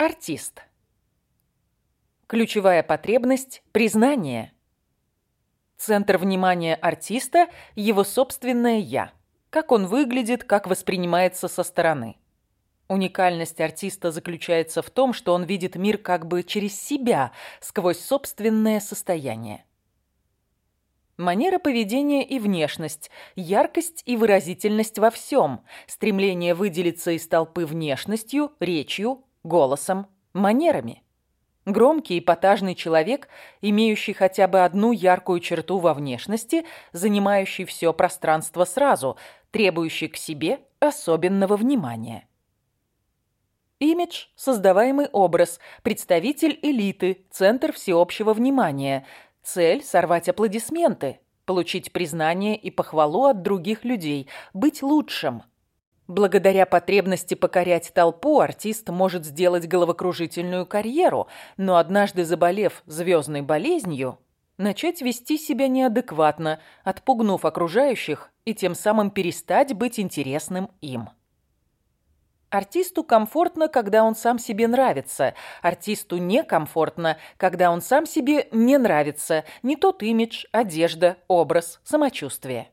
Артист. Ключевая потребность – признание. Центр внимания артиста – его собственное «я». Как он выглядит, как воспринимается со стороны. Уникальность артиста заключается в том, что он видит мир как бы через себя, сквозь собственное состояние. Манера поведения и внешность, яркость и выразительность во всем, стремление выделиться из толпы внешностью, речью, голосом, манерами. Громкий эпатажный человек, имеющий хотя бы одну яркую черту во внешности, занимающий все пространство сразу, требующий к себе особенного внимания. Имидж – создаваемый образ, представитель элиты, центр всеобщего внимания – Цель – сорвать аплодисменты, получить признание и похвалу от других людей, быть лучшим. Благодаря потребности покорять толпу, артист может сделать головокружительную карьеру, но однажды заболев звездной болезнью, начать вести себя неадекватно, отпугнув окружающих и тем самым перестать быть интересным им. Артисту комфортно, когда он сам себе нравится. Артисту некомфортно, когда он сам себе не нравится. Не тот имидж, одежда, образ, самочувствие.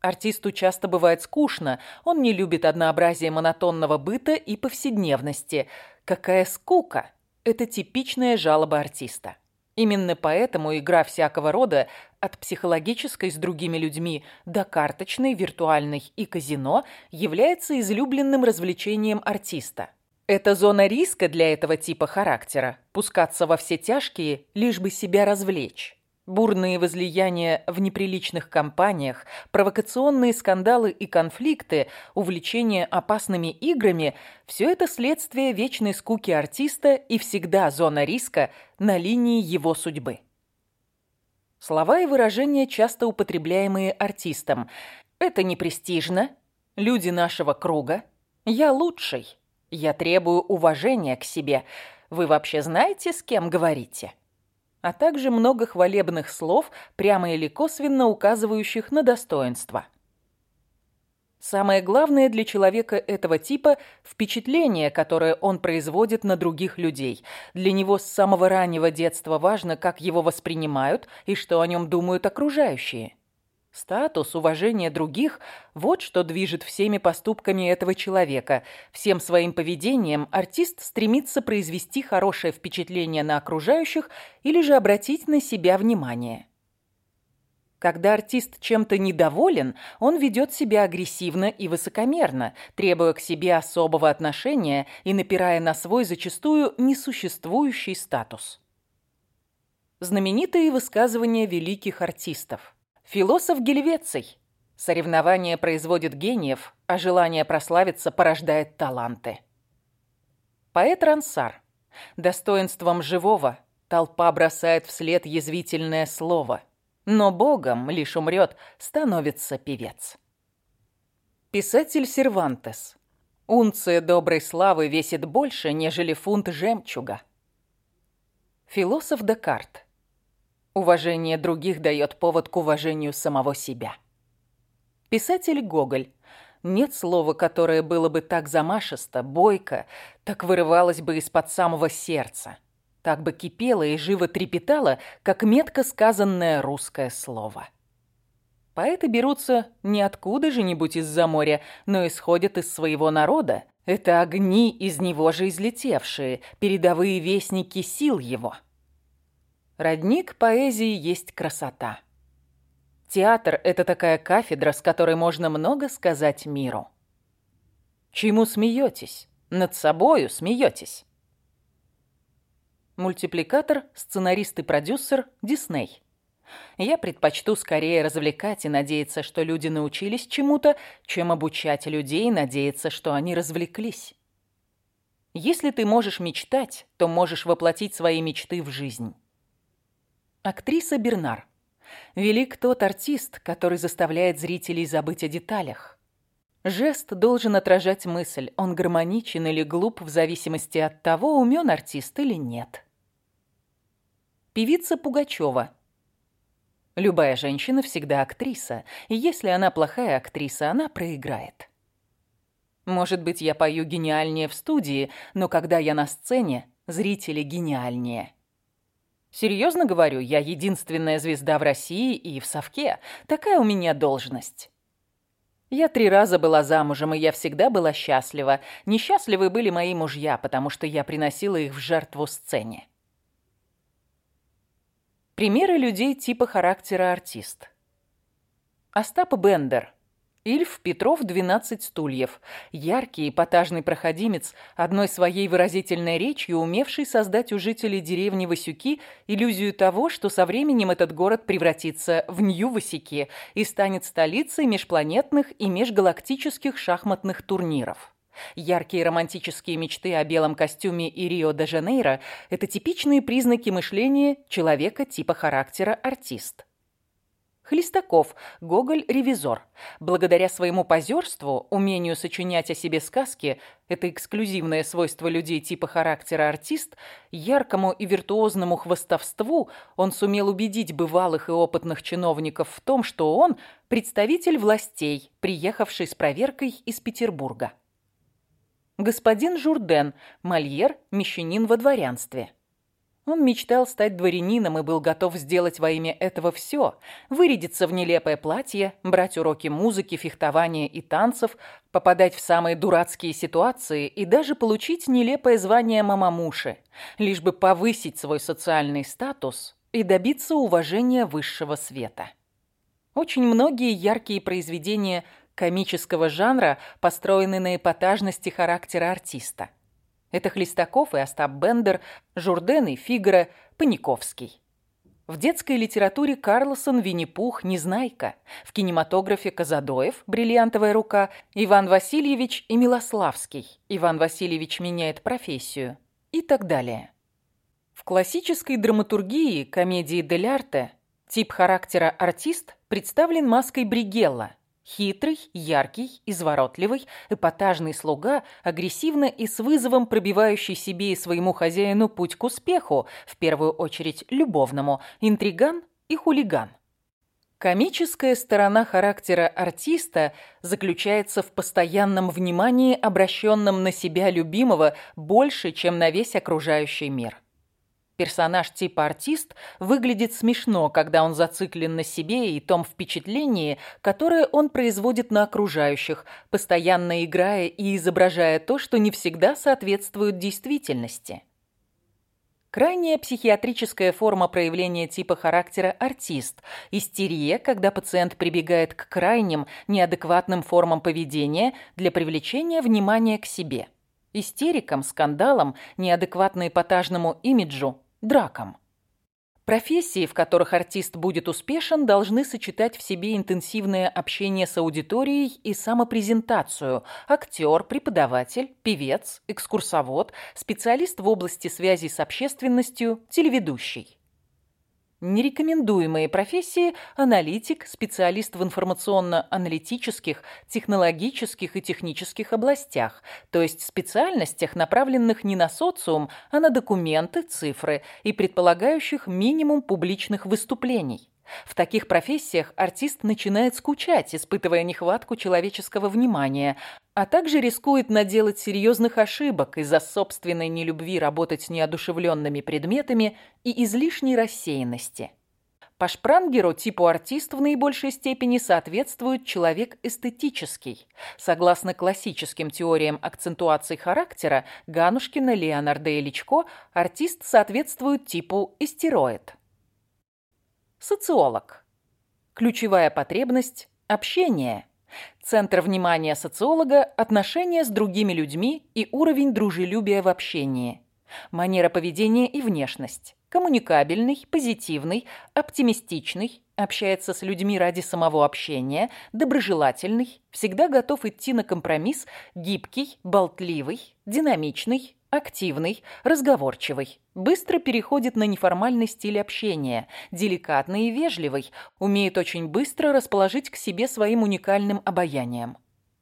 Артисту часто бывает скучно. Он не любит однообразие монотонного быта и повседневности. Какая скука! Это типичная жалоба артиста. Именно поэтому игра всякого рода, от психологической с другими людьми до карточной, виртуальной и казино, является излюбленным развлечением артиста. Это зона риска для этого типа характера – пускаться во все тяжкие, лишь бы себя развлечь. Бурные возлияния в неприличных компаниях, провокационные скандалы и конфликты, увлечение опасными играми – все это следствие вечной скуки артиста и всегда зона риска на линии его судьбы. Слова и выражения, часто употребляемые артистом. «Это не престижно», «Люди нашего круга», «Я лучший», «Я требую уважения к себе», «Вы вообще знаете, с кем говорите?» А также много хвалебных слов, прямо или косвенно указывающих на достоинство. Самое главное для человека этого типа – впечатление, которое он производит на других людей. Для него с самого раннего детства важно, как его воспринимают и что о нем думают окружающие. Статус, уважение других – вот что движет всеми поступками этого человека. Всем своим поведением артист стремится произвести хорошее впечатление на окружающих или же обратить на себя внимание. Когда артист чем-то недоволен, он ведет себя агрессивно и высокомерно, требуя к себе особого отношения и напирая на свой зачастую несуществующий статус. Знаменитые высказывания великих артистов – Философ Гельвеций. Соревнование производит гениев, а желание прославиться порождает таланты. Поэт Рансар. Достоинством живого толпа бросает вслед язвительное слово. Но богом лишь умрет, становится певец. Писатель Сервантес. Унция доброй славы весит больше, нежели фунт жемчуга. Философ Декарт. Уважение других дает повод к уважению самого себя. Писатель Гоголь. Нет слова, которое было бы так замашисто, бойко, так вырывалось бы из-под самого сердца, так бы кипело и живо трепетало, как метко сказанное русское слово. Поэты берутся не откуда же нибудь из-за моря, но исходят из своего народа. Это огни из него же излетевшие, передовые вестники сил его – Родник поэзии есть красота. Театр – это такая кафедра, с которой можно много сказать миру. Чему смеетесь? Над собою смеетесь. Мультипликатор, сценарист и продюсер – Дисней. Я предпочту скорее развлекать и надеяться, что люди научились чему-то, чем обучать людей и надеяться, что они развлеклись. Если ты можешь мечтать, то можешь воплотить свои мечты в жизнь. Актриса Бернар. Велик тот артист, который заставляет зрителей забыть о деталях. Жест должен отражать мысль, он гармоничен или глуп в зависимости от того, умен артист или нет. Певица Пугачева. Любая женщина всегда актриса, и если она плохая актриса, она проиграет. Может быть, я пою гениальнее в студии, но когда я на сцене, зрители гениальнее. Серьезно говорю, я единственная звезда в России и в Совке. Такая у меня должность. Я три раза была замужем, и я всегда была счастлива. Несчастливы были мои мужья, потому что я приносила их в жертву сцене. Примеры людей типа характера артист. Остап Бендер. Ильф Петров «12 стульев». Яркий эпатажный проходимец, одной своей выразительной речью умевший создать у жителей деревни Васюки иллюзию того, что со временем этот город превратится в Нью-Васюки и станет столицей межпланетных и межгалактических шахматных турниров. Яркие романтические мечты о белом костюме и Рио-де-Жанейро – это типичные признаки мышления человека типа характера артист. Хлестаков, Гоголь-ревизор. Благодаря своему позерству, умению сочинять о себе сказки, это эксклюзивное свойство людей типа характера артист, яркому и виртуозному хвостовству он сумел убедить бывалых и опытных чиновников в том, что он представитель властей, приехавший с проверкой из Петербурга. Господин Журден, Мольер, мещанин во дворянстве. Он мечтал стать дворянином и был готов сделать во имя этого все. Вырядиться в нелепое платье, брать уроки музыки, фехтования и танцев, попадать в самые дурацкие ситуации и даже получить нелепое звание мамамуши, лишь бы повысить свой социальный статус и добиться уважения высшего света. Очень многие яркие произведения комического жанра построены на эпатажности характера артиста. Это Хлестаков и Остап Бендер, Журден и Фигара, Паниковский. В детской литературе Карлсон, Винни-Пух, Незнайка. В кинематографе Казадоев, Бриллиантовая рука, Иван Васильевич и Милославский. Иван Васильевич меняет профессию. И так далее. В классической драматургии, комедии дель арте, тип характера артист представлен маской Бригелла – Хитрый, яркий, изворотливый, эпатажный слуга, агрессивно и с вызовом пробивающий себе и своему хозяину путь к успеху, в первую очередь любовному, интриган и хулиган. Комическая сторона характера артиста заключается в постоянном внимании, обращенном на себя любимого больше, чем на весь окружающий мир. Персонаж типа артист выглядит смешно, когда он зациклен на себе и том впечатлении, которое он производит на окружающих, постоянно играя и изображая то, что не всегда соответствует действительности. Крайняя психиатрическая форма проявления типа характера артист. Истерия, когда пациент прибегает к крайним, неадекватным формам поведения для привлечения внимания к себе. Истерикам, скандалам, неадекватно-эпатажному имиджу дракам. Профессии, в которых артист будет успешен, должны сочетать в себе интенсивное общение с аудиторией и самопрезентацию. Актер, преподаватель, певец, экскурсовод, специалист в области связи с общественностью, телеведущий. Нерекомендуемые профессии – аналитик, специалист в информационно-аналитических, технологических и технических областях, то есть специальностях, направленных не на социум, а на документы, цифры и предполагающих минимум публичных выступлений. В таких профессиях артист начинает скучать, испытывая нехватку человеческого внимания, а также рискует наделать серьезных ошибок из-за собственной нелюбви работать с неодушевленными предметами и излишней рассеянности. По Шпрангеру типу артист в наибольшей степени соответствует человек эстетический. Согласно классическим теориям акцентуации характера Ганушкина, Леонарда и Личко, артист соответствует типу истероид. Социолог. Ключевая потребность – общение. Центр внимания социолога – отношения с другими людьми и уровень дружелюбия в общении. Манера поведения и внешность. Коммуникабельный, позитивный, оптимистичный, общается с людьми ради самого общения, доброжелательный, всегда готов идти на компромисс, гибкий, болтливый, динамичный, Активный, разговорчивый, быстро переходит на неформальный стиль общения, деликатный и вежливый, умеет очень быстро расположить к себе своим уникальным обаянием.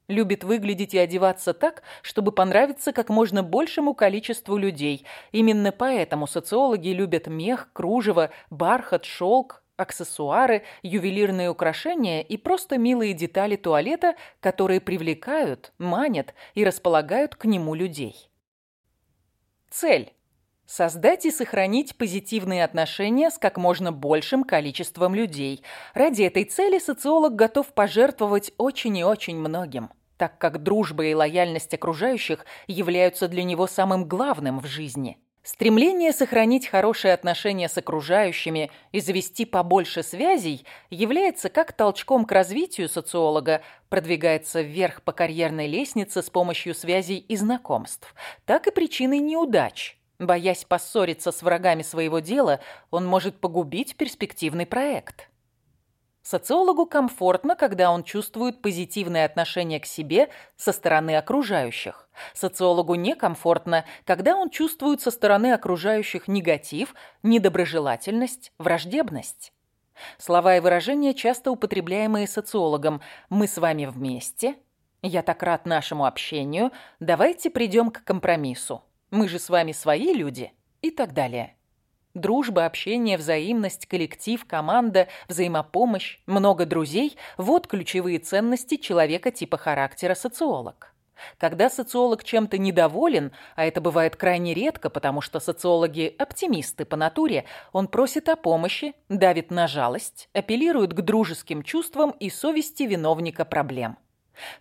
Любит выглядеть и одеваться так, чтобы понравиться как можно большему количеству людей. Именно поэтому социологи любят мех, кружево, бархат, шелк аксессуары, ювелирные украшения и просто милые детали туалета, которые привлекают, манят и располагают к нему людей. Цель. Создать и сохранить позитивные отношения с как можно большим количеством людей. Ради этой цели социолог готов пожертвовать очень и очень многим, так как дружба и лояльность окружающих являются для него самым главным в жизни. Стремление сохранить хорошие отношения с окружающими и завести побольше связей является как толчком к развитию социолога, продвигается вверх по карьерной лестнице с помощью связей и знакомств, так и причиной неудач. Боясь поссориться с врагами своего дела, он может погубить перспективный проект. Социологу комфортно, когда он чувствует позитивное отношение к себе со стороны окружающих. Социологу некомфортно, когда он чувствует со стороны окружающих негатив, недоброжелательность, враждебность. Слова и выражения, часто употребляемые социологом «мы с вами вместе», «я так рад нашему общению», «давайте придем к компромиссу», «мы же с вами свои люди» и так далее. Дружба, общение, взаимность, коллектив, команда, взаимопомощь, много друзей – вот ключевые ценности человека типа характера социолог. Когда социолог чем-то недоволен, а это бывает крайне редко, потому что социологи – оптимисты по натуре, он просит о помощи, давит на жалость, апеллирует к дружеским чувствам и совести виновника проблем.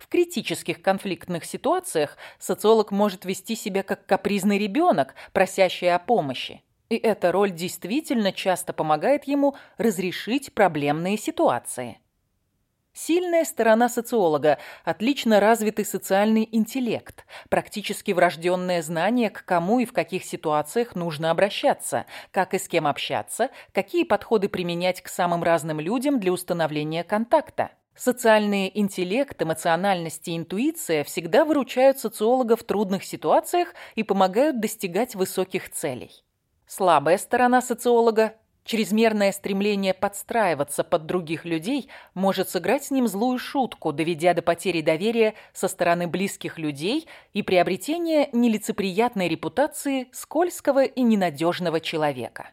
В критических конфликтных ситуациях социолог может вести себя как капризный ребенок, просящий о помощи. И эта роль действительно часто помогает ему разрешить проблемные ситуации. Сильная сторона социолога – отлично развитый социальный интеллект, практически врожденное знание, к кому и в каких ситуациях нужно обращаться, как и с кем общаться, какие подходы применять к самым разным людям для установления контакта. Социальный интеллект, эмоциональность и интуиция всегда выручают социолога в трудных ситуациях и помогают достигать высоких целей. Слабая сторона социолога – чрезмерное стремление подстраиваться под других людей может сыграть с ним злую шутку, доведя до потери доверия со стороны близких людей и приобретения нелицеприятной репутации скользкого и ненадежного человека.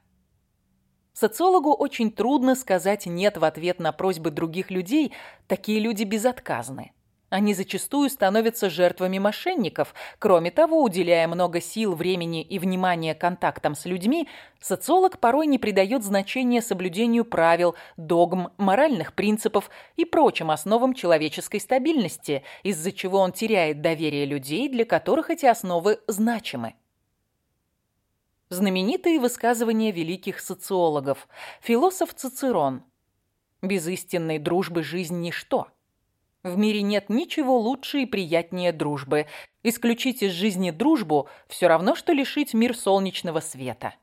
Социологу очень трудно сказать «нет» в ответ на просьбы других людей, такие люди безотказны. Они зачастую становятся жертвами мошенников. Кроме того, уделяя много сил, времени и внимания контактам с людьми, социолог порой не придает значения соблюдению правил, догм, моральных принципов и прочим основам человеческой стабильности, из-за чего он теряет доверие людей, для которых эти основы значимы. Знаменитые высказывания великих социологов. Философ Цицерон. «Без истинной дружбы жизнь – ничто». В мире нет ничего лучше и приятнее дружбы. Исключить из жизни дружбу – все равно, что лишить мир солнечного света.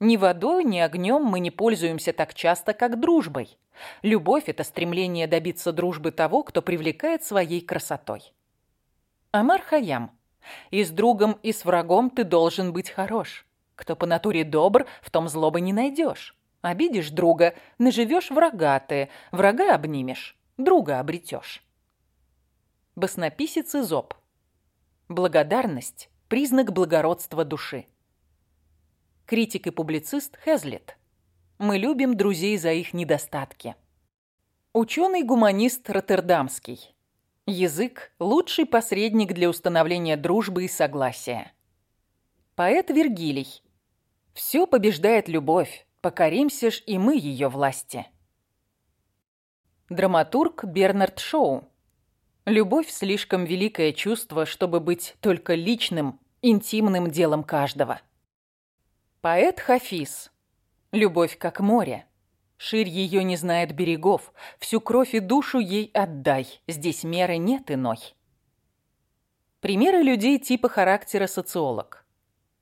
Ни водой, ни огнем мы не пользуемся так часто, как дружбой. Любовь – это стремление добиться дружбы того, кто привлекает своей красотой. Амар Хаям. И с другом, и с врагом ты должен быть хорош. Кто по натуре добр, в том злобы не найдешь. Обидишь друга, наживешь врага ты, врага обнимешь друга обретешь. Баснописец Изоп. Благодарность – признак благородства души. Критик и публицист Хезлет. Мы любим друзей за их недостатки. Ученый-гуманист Роттердамский. Язык – лучший посредник для установления дружбы и согласия. Поэт Вергилий. Все побеждает любовь, покоримся ж и мы ее власти. Драматург Бернард Шоу. Любовь – слишком великое чувство, чтобы быть только личным, интимным делом каждого. Поэт Хафиз. Любовь как море. Ширь ее не знает берегов, всю кровь и душу ей отдай, здесь меры нет иной. Примеры людей типа характера социолог.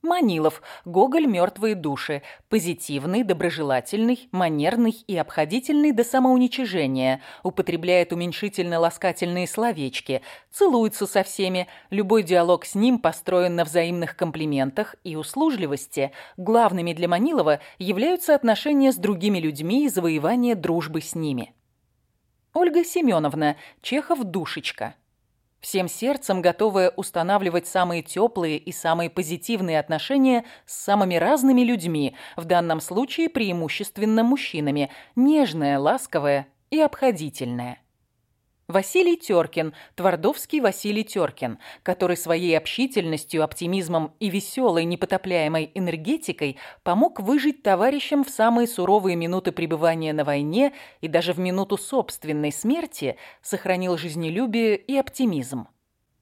Манилов, Гоголь «Мертвые души», позитивный, доброжелательный, манерный и обходительный до самоуничижения, употребляет уменьшительно-ласкательные словечки, целуется со всеми, любой диалог с ним построен на взаимных комплиментах и услужливости. Главными для Манилова являются отношения с другими людьми и завоевание дружбы с ними. Ольга Семеновна, Чехов «Душечка». Всем сердцем готовая устанавливать самые теплые и самые позитивные отношения с самыми разными людьми, в данном случае преимущественно мужчинами, нежная, ласковая и обходительная. Василий Теркин, Твардовский Василий Теркин, который своей общительностью, оптимизмом и веселой, непотопляемой энергетикой помог выжить товарищам в самые суровые минуты пребывания на войне и даже в минуту собственной смерти сохранил жизнелюбие и оптимизм.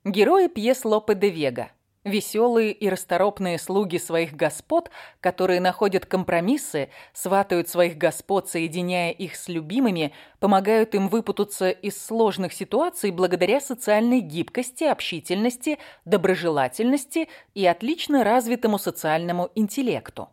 Герои пьес Лопе де Вега Веселые и расторопные слуги своих господ, которые находят компромиссы, сватают своих господ, соединяя их с любимыми, помогают им выпутаться из сложных ситуаций благодаря социальной гибкости, общительности, доброжелательности и отлично развитому социальному интеллекту.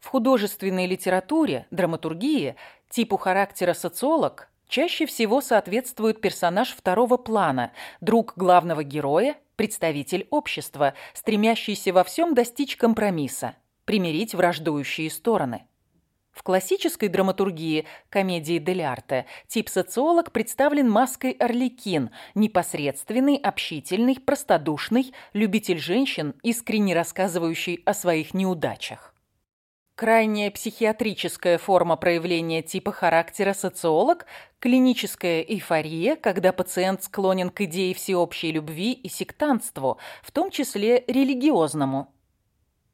В художественной литературе, драматургии, типу характера социолог чаще всего соответствует персонаж второго плана, друг главного героя, представитель общества, стремящийся во всем достичь компромисса, примирить враждующие стороны. В классической драматургии комедии дель арте тип социолог представлен маской Орликин, непосредственный, общительный, простодушный, любитель женщин, искренне рассказывающий о своих неудачах. Крайняя психиатрическая форма проявления типа характера социолог – клиническая эйфория, когда пациент склонен к идее всеобщей любви и сектантству, в том числе религиозному.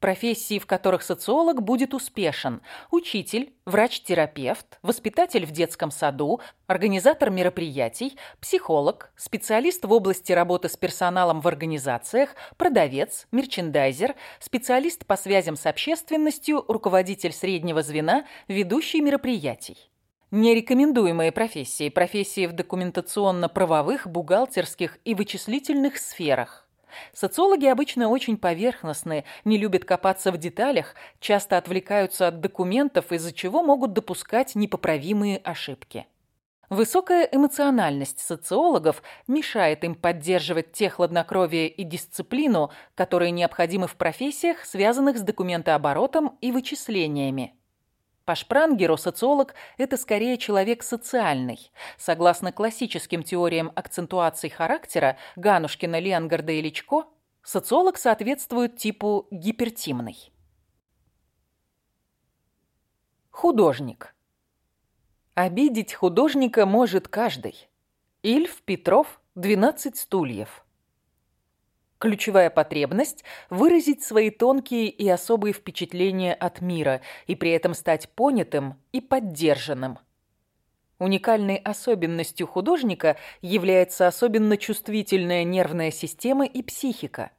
Профессии, в которых социолог будет успешен – учитель, врач-терапевт, воспитатель в детском саду, организатор мероприятий, психолог, специалист в области работы с персоналом в организациях, продавец, мерчендайзер, специалист по связям с общественностью, руководитель среднего звена, ведущий мероприятий. Нерекомендуемые профессии – профессии в документационно-правовых, бухгалтерских и вычислительных сферах. Социологи обычно очень поверхностны, не любят копаться в деталях, часто отвлекаются от документов, из-за чего могут допускать непоправимые ошибки. Высокая эмоциональность социологов мешает им поддерживать те хладнокровие и дисциплину, которые необходимы в профессиях, связанных с документооборотом и вычислениями. По Шпрангеру социолог – это скорее человек социальный. Согласно классическим теориям акцентуации характера Ганушкина, Ленгарда и Личко, социолог соответствует типу гипертимный. Художник. Обидеть художника может каждый. Ильф, Петров, 12 стульев. Ключевая потребность – выразить свои тонкие и особые впечатления от мира и при этом стать понятым и поддержанным. Уникальной особенностью художника является особенно чувствительная нервная система и психика.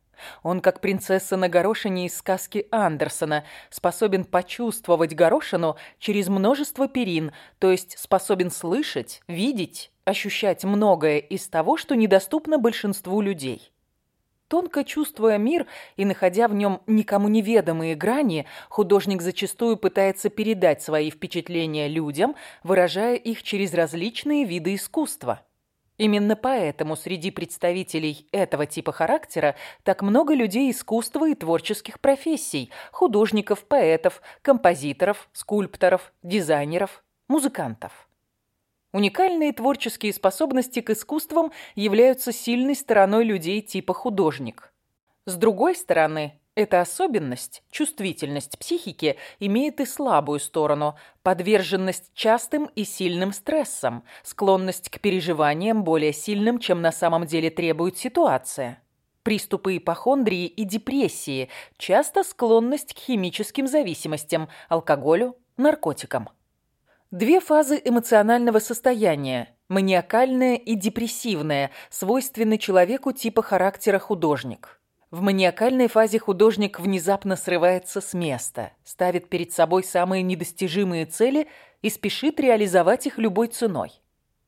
Он, как принцесса на горошине из сказки Андерсона, способен почувствовать горошину через множество перин, то есть способен слышать, видеть, ощущать многое из того, что недоступно большинству людей. Тонко чувствуя мир и находя в нем никому неведомые грани, художник зачастую пытается передать свои впечатления людям, выражая их через различные виды искусства. Именно поэтому среди представителей этого типа характера так много людей искусства и творческих профессий – художников, поэтов, композиторов, скульпторов, дизайнеров, музыкантов. Уникальные творческие способности к искусствам являются сильной стороной людей типа художник. С другой стороны, эта особенность, чувствительность психики, имеет и слабую сторону – подверженность частым и сильным стрессам, склонность к переживаниям более сильным, чем на самом деле требует ситуация. Приступы ипохондрии и депрессии, часто склонность к химическим зависимостям, алкоголю, наркотикам. Две фазы эмоционального состояния – маниакальная и депрессивная, свойственны человеку типа характера художник. В маниакальной фазе художник внезапно срывается с места, ставит перед собой самые недостижимые цели и спешит реализовать их любой ценой.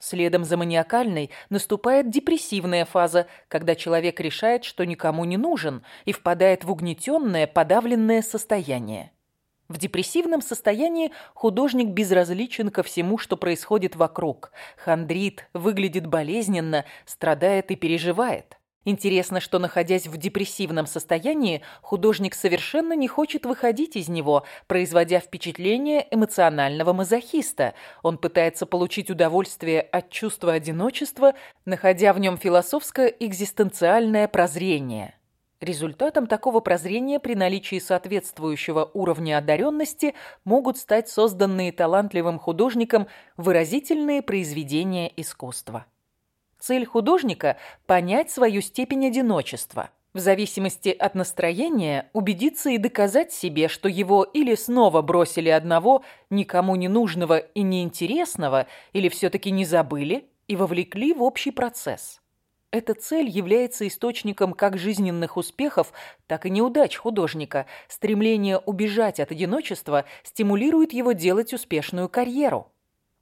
Следом за маниакальной наступает депрессивная фаза, когда человек решает, что никому не нужен, и впадает в угнетенное, подавленное состояние. В депрессивном состоянии художник безразличен ко всему, что происходит вокруг. Хандрит, выглядит болезненно, страдает и переживает. Интересно, что, находясь в депрессивном состоянии, художник совершенно не хочет выходить из него, производя впечатление эмоционального мазохиста. Он пытается получить удовольствие от чувства одиночества, находя в нем философское экзистенциальное прозрение. Результатом такого прозрения при наличии соответствующего уровня одаренности могут стать созданные талантливым художником выразительные произведения искусства. Цель художника – понять свою степень одиночества. В зависимости от настроения убедиться и доказать себе, что его или снова бросили одного, никому не нужного и неинтересного, или все-таки не забыли и вовлекли в общий процесс. Эта цель является источником как жизненных успехов, так и неудач художника. Стремление убежать от одиночества стимулирует его делать успешную карьеру.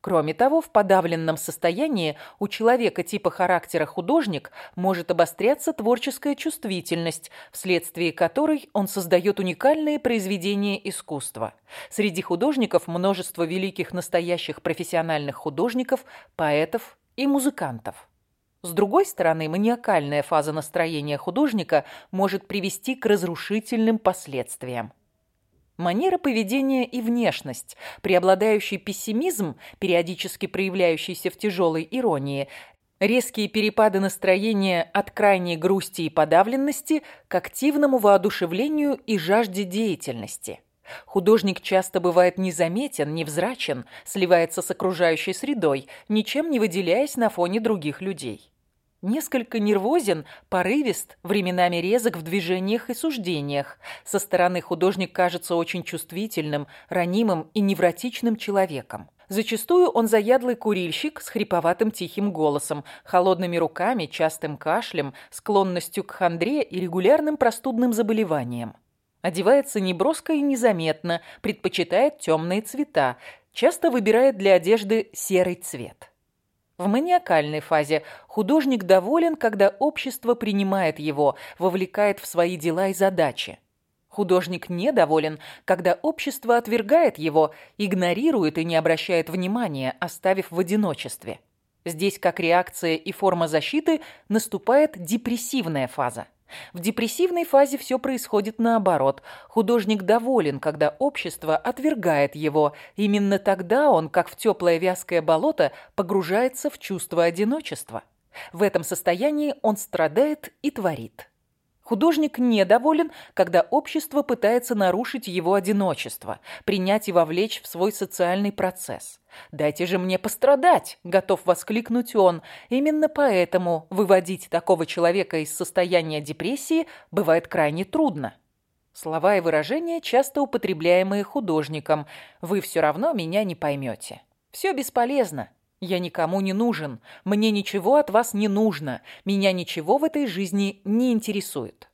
Кроме того, в подавленном состоянии у человека типа характера художник может обостряться творческая чувствительность, вследствие которой он создает уникальные произведения искусства. Среди художников множество великих настоящих профессиональных художников, поэтов и музыкантов. С другой стороны, маниакальная фаза настроения художника может привести к разрушительным последствиям. Манера поведения и внешность, преобладающий пессимизм, периодически проявляющийся в тяжелой иронии, резкие перепады настроения от крайней грусти и подавленности к активному воодушевлению и жажде деятельности. Художник часто бывает незаметен, невзрачен, сливается с окружающей средой, ничем не выделяясь на фоне других людей несколько нервозен, порывист, временами резок в движениях и суждениях. Со стороны художник кажется очень чувствительным, ранимым и невротичным человеком. Зачастую он заядлый курильщик с хриповатым тихим голосом, холодными руками, частым кашлем, склонностью к хандре и регулярным простудным заболеваниям. Одевается неброско и незаметно, предпочитает темные цвета, часто выбирает для одежды серый цвет. В маниакальной фазе художник доволен, когда общество принимает его, вовлекает в свои дела и задачи. Художник недоволен, когда общество отвергает его, игнорирует и не обращает внимания, оставив в одиночестве. Здесь, как реакция и форма защиты, наступает депрессивная фаза. В депрессивной фазе все происходит наоборот. Художник доволен, когда общество отвергает его. Именно тогда он, как в теплое вязкое болото, погружается в чувство одиночества. В этом состоянии он страдает и творит. Художник недоволен, когда общество пытается нарушить его одиночество, принять и вовлечь в свой социальный процесс. «Дайте же мне пострадать!» – готов воскликнуть он. Именно поэтому выводить такого человека из состояния депрессии бывает крайне трудно. Слова и выражения, часто употребляемые художником. «Вы все равно меня не поймете». «Все бесполезно. Я никому не нужен. Мне ничего от вас не нужно. Меня ничего в этой жизни не интересует.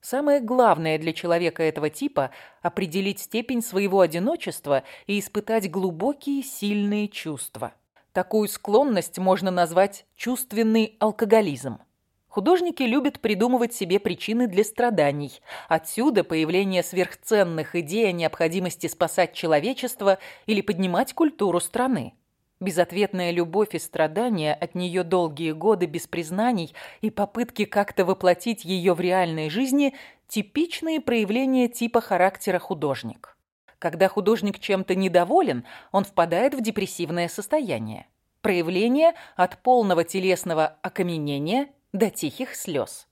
Самое главное для человека этого типа – определить степень своего одиночества и испытать глубокие, сильные чувства. Такую склонность можно назвать чувственный алкоголизм. Художники любят придумывать себе причины для страданий. Отсюда появление сверхценных идей о необходимости спасать человечество или поднимать культуру страны. Безответная любовь и страдания от нее долгие годы без признаний и попытки как-то воплотить ее в реальной жизни – типичные проявления типа характера художник. Когда художник чем-то недоволен, он впадает в депрессивное состояние. Проявление от полного телесного окаменения до тихих слез.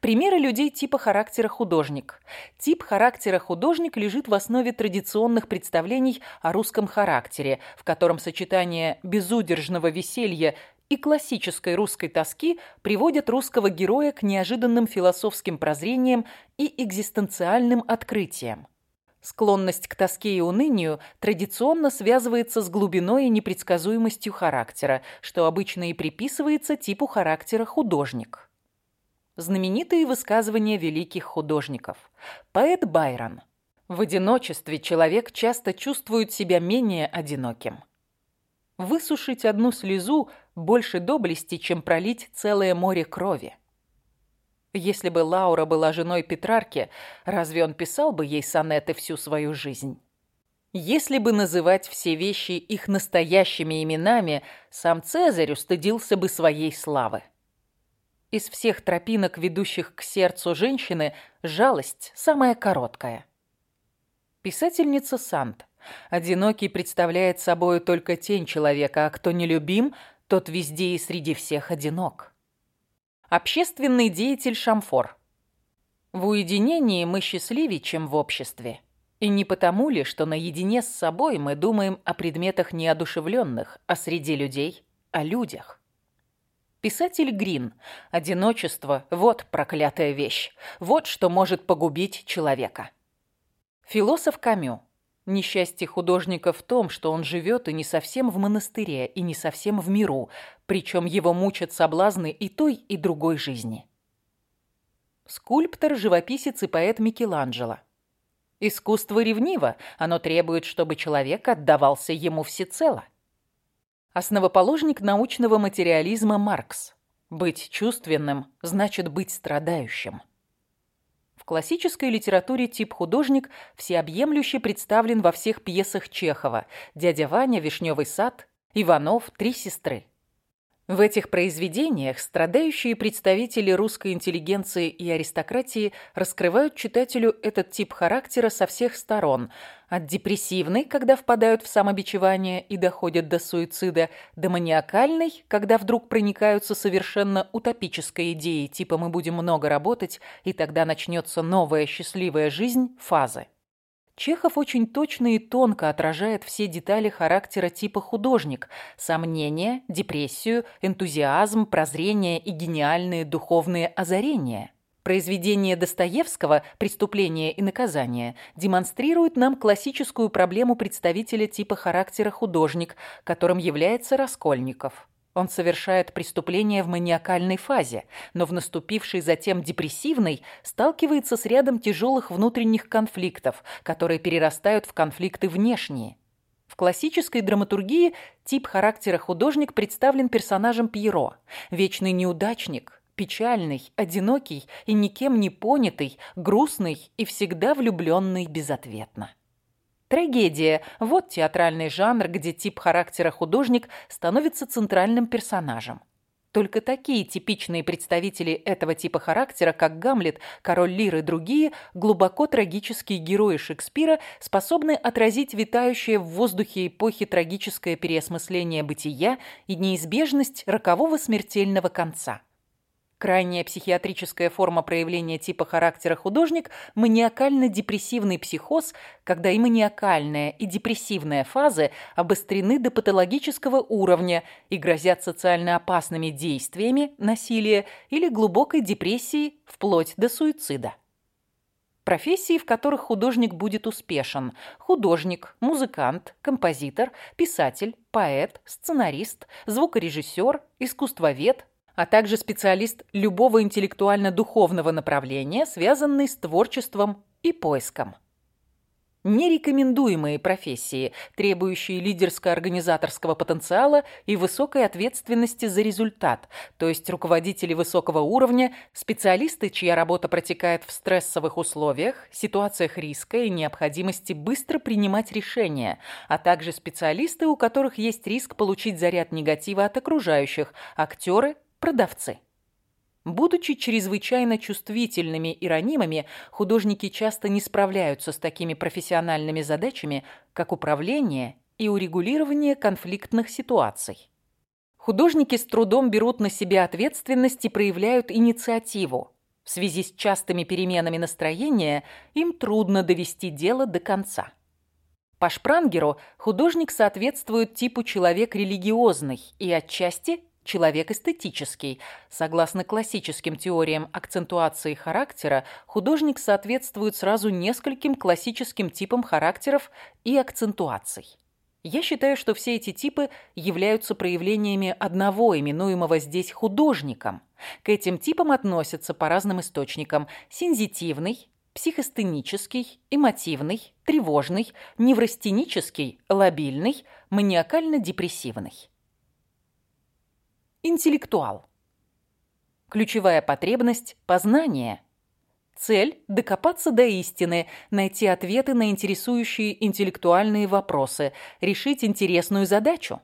Примеры людей типа характера художник. Тип характера художник лежит в основе традиционных представлений о русском характере, в котором сочетание безудержного веселья и классической русской тоски приводят русского героя к неожиданным философским прозрениям и экзистенциальным открытиям. Склонность к тоске и унынию традиционно связывается с глубиной и непредсказуемостью характера, что обычно и приписывается типу характера художник. Знаменитые высказывания великих художников. Поэт Байрон. В одиночестве человек часто чувствует себя менее одиноким. Высушить одну слезу больше доблести, чем пролить целое море крови. Если бы Лаура была женой Петрарки, разве он писал бы ей сонеты всю свою жизнь? Если бы называть все вещи их настоящими именами, сам Цезарь устыдился бы своей славы. Из всех тропинок, ведущих к сердцу женщины, жалость самая короткая. Писательница Сант. Одинокий представляет собой только тень человека, а кто не любим, тот везде и среди всех одинок. Общественный деятель Шамфор. В уединении мы счастливее, чем в обществе. И не потому ли, что наедине с собой мы думаем о предметах неодушевленных, а среди людей – о людях. Писатель Грин. Одиночество – вот проклятая вещь. Вот что может погубить человека. Философ Камю. Несчастье художника в том, что он живет и не совсем в монастыре, и не совсем в миру, причем его мучат соблазны и той, и другой жизни. Скульптор, живописец и поэт Микеланджело. Искусство ревниво, оно требует, чтобы человек отдавался ему всецело. Основоположник научного материализма Маркс. Быть чувственным значит быть страдающим. В классической литературе тип художник всеобъемлюще представлен во всех пьесах Чехова «Дядя Ваня», «Вишневый сад», «Иванов», «Три сестры». В этих произведениях страдающие представители русской интеллигенции и аристократии раскрывают читателю этот тип характера со всех сторон, от депрессивной, когда впадают в самобичевание и доходят до суицида, до маниакальной, когда вдруг проникаются совершенно утопической идеей типа «мы будем много работать, и тогда начнется новая счастливая жизнь» фазы. Чехов очень точно и тонко отражает все детали характера типа художник – сомнения, депрессию, энтузиазм, прозрение и гениальные духовные озарения. Произведение Достоевского «Преступление и наказание» демонстрирует нам классическую проблему представителя типа характера художник, которым является Раскольников. Он совершает преступление в маниакальной фазе, но в наступившей затем депрессивной сталкивается с рядом тяжелых внутренних конфликтов, которые перерастают в конфликты внешние. В классической драматургии тип характера художник представлен персонажем Пьеро, вечный неудачник, печальный, одинокий и никем не понятый, грустный и всегда влюбленный безответно. Трагедия – вот театральный жанр, где тип характера художник становится центральным персонажем. Только такие типичные представители этого типа характера, как Гамлет, Король Лир и другие, глубоко трагические герои Шекспира, способны отразить витающее в воздухе эпохи трагическое переосмысление бытия и неизбежность рокового смертельного конца – Крайняя психиатрическая форма проявления типа характера художник – маниакально-депрессивный психоз, когда и маниакальная, и депрессивная фазы обострены до патологического уровня и грозят социально опасными действиями, насилия или глубокой депрессией вплоть до суицида. Профессии, в которых художник будет успешен – художник, музыкант, композитор, писатель, поэт, сценарист, звукорежиссер, искусствовед, а также специалист любого интеллектуально-духовного направления, связанный с творчеством и поиском. Нерекомендуемые профессии, требующие лидерско-организаторского потенциала и высокой ответственности за результат, то есть руководители высокого уровня, специалисты, чья работа протекает в стрессовых условиях, ситуациях риска и необходимости быстро принимать решения, а также специалисты, у которых есть риск получить заряд негатива от окружающих, актеры, продавцы. Будучи чрезвычайно чувствительными и ранимыми, художники часто не справляются с такими профессиональными задачами, как управление и урегулирование конфликтных ситуаций. Художники с трудом берут на себя ответственность и проявляют инициативу. В связи с частыми переменами настроения им трудно довести дело до конца. По Шпрангеру художник соответствует типу человек религиозный и отчасти Человек эстетический. Согласно классическим теориям акцентуации характера, художник соответствует сразу нескольким классическим типам характеров и акцентуаций. Я считаю, что все эти типы являются проявлениями одного, именуемого здесь художником. К этим типам относятся по разным источникам сензитивный, психостенический, эмотивный, тревожный, неврастенический, лобильный, маниакально-депрессивный. Интеллектуал. Ключевая потребность – познание. Цель – докопаться до истины, найти ответы на интересующие интеллектуальные вопросы, решить интересную задачу.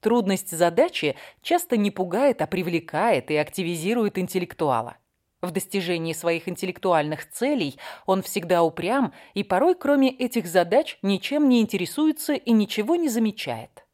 Трудность задачи часто не пугает, а привлекает и активизирует интеллектуала. В достижении своих интеллектуальных целей он всегда упрям и порой, кроме этих задач, ничем не интересуется и ничего не замечает.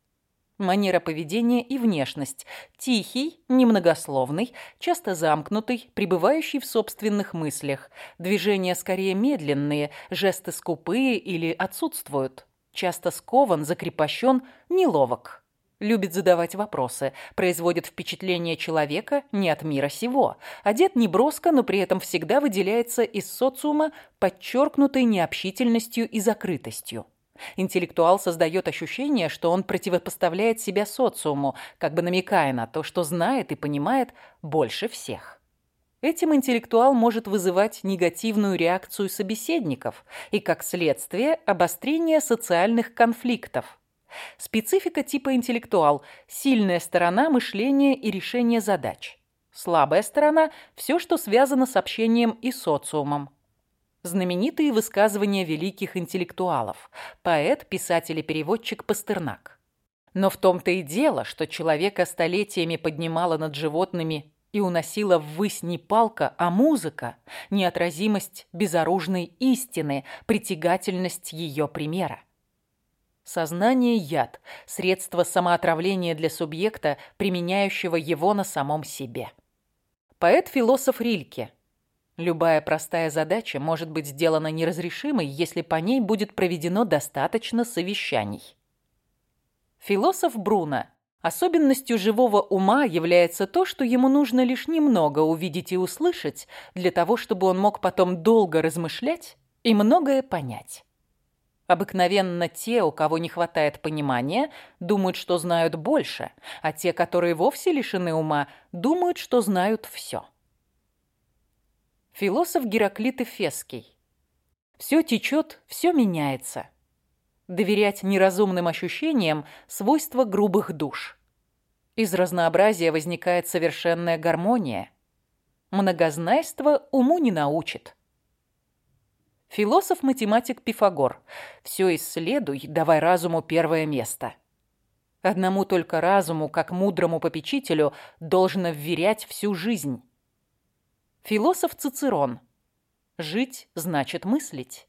Манера поведения и внешность. Тихий, немногословный, часто замкнутый, пребывающий в собственных мыслях. Движения скорее медленные, жесты скупые или отсутствуют. Часто скован, закрепощен, неловок. Любит задавать вопросы, производит впечатление человека не от мира сего. Одет неброско, но при этом всегда выделяется из социума подчеркнутой необщительностью и закрытостью. Интеллектуал создает ощущение, что он противопоставляет себя социуму, как бы намекая на то, что знает и понимает больше всех. Этим интеллектуал может вызывать негативную реакцию собеседников и, как следствие, обострение социальных конфликтов. Специфика типа интеллектуал – сильная сторона мышления и решения задач. Слабая сторона – все, что связано с общением и социумом знаменитые высказывания великих интеллектуалов, поэт, писатель и переводчик Пастернак. Но в том-то и дело, что человека столетиями поднимала над животными и уносила ввысь не палка, а музыка, неотразимость безоружной истины, притягательность ее примера. Сознание – яд, средство самоотравления для субъекта, применяющего его на самом себе. Поэт-философ Рильке – Любая простая задача может быть сделана неразрешимой, если по ней будет проведено достаточно совещаний. Философ Бруно. Особенностью живого ума является то, что ему нужно лишь немного увидеть и услышать, для того, чтобы он мог потом долго размышлять и многое понять. Обыкновенно те, у кого не хватает понимания, думают, что знают больше, а те, которые вовсе лишены ума, думают, что знают все. Философ Гераклит Эфесский. Все течет, все меняется. Доверять неразумным ощущениям – свойство грубых душ. Из разнообразия возникает совершенная гармония. Многознайство уму не научит. Философ-математик Пифагор. Все исследуй, давай разуму первое место. Одному только разуму, как мудрому попечителю, должно вверять всю жизнь. Философ Цицерон. Жить значит мыслить.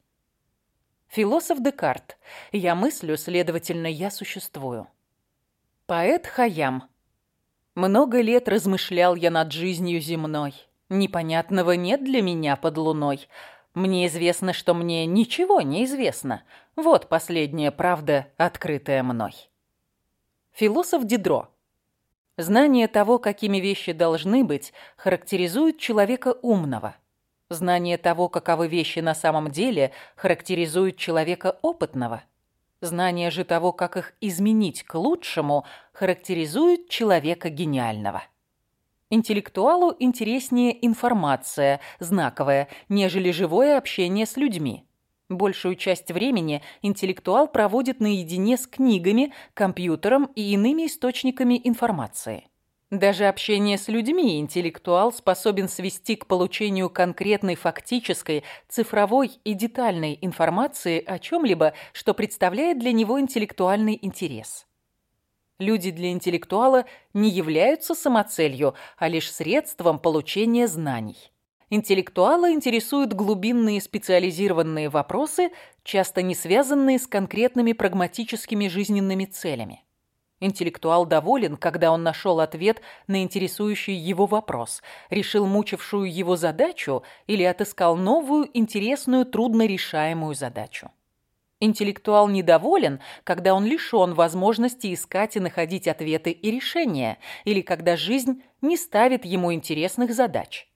Философ Декарт. Я мыслю, следовательно, я существую. Поэт Хаям. Много лет размышлял я над жизнью земной. Непонятного нет для меня под луной. Мне известно, что мне ничего не известно. Вот последняя правда, открытая мной. Философ Дидро. Знание того, какими вещи должны быть, характеризует человека умного. Знание того, каковы вещи на самом деле, характеризует человека опытного. Знание же того, как их изменить к лучшему, характеризует человека гениального. Интеллектуалу интереснее информация, знаковая, нежели живое общение с людьми. Большую часть времени интеллектуал проводит наедине с книгами, компьютером и иными источниками информации. Даже общение с людьми интеллектуал способен свести к получению конкретной фактической, цифровой и детальной информации о чем-либо, что представляет для него интеллектуальный интерес. Люди для интеллектуала не являются самоцелью, а лишь средством получения знаний. Интеллектуала интересуют глубинные специализированные вопросы, часто не связанные с конкретными прагматическими жизненными целями. Интеллектуал доволен, когда он нашел ответ на интересующий его вопрос, решил мучившую его задачу или отыскал новую, интересную, труднорешаемую задачу. Интеллектуал недоволен, когда он лишён возможности искать и находить ответы и решения, или когда жизнь не ставит ему интересных задач.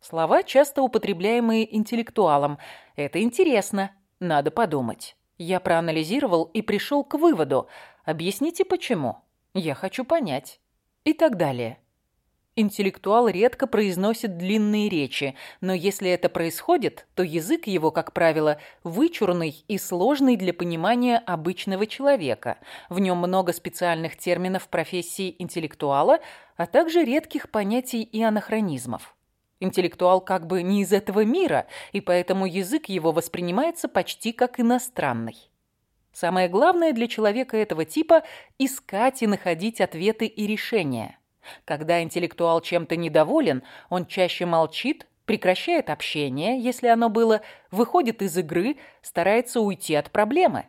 Слова, часто употребляемые интеллектуалом. Это интересно. Надо подумать. Я проанализировал и пришел к выводу. Объясните, почему. Я хочу понять. И так далее. Интеллектуал редко произносит длинные речи, но если это происходит, то язык его, как правило, вычурный и сложный для понимания обычного человека. В нем много специальных терминов профессии интеллектуала, а также редких понятий и анахронизмов. Интеллектуал как бы не из этого мира, и поэтому язык его воспринимается почти как иностранный. Самое главное для человека этого типа – искать и находить ответы и решения. Когда интеллектуал чем-то недоволен, он чаще молчит, прекращает общение, если оно было, выходит из игры, старается уйти от проблемы.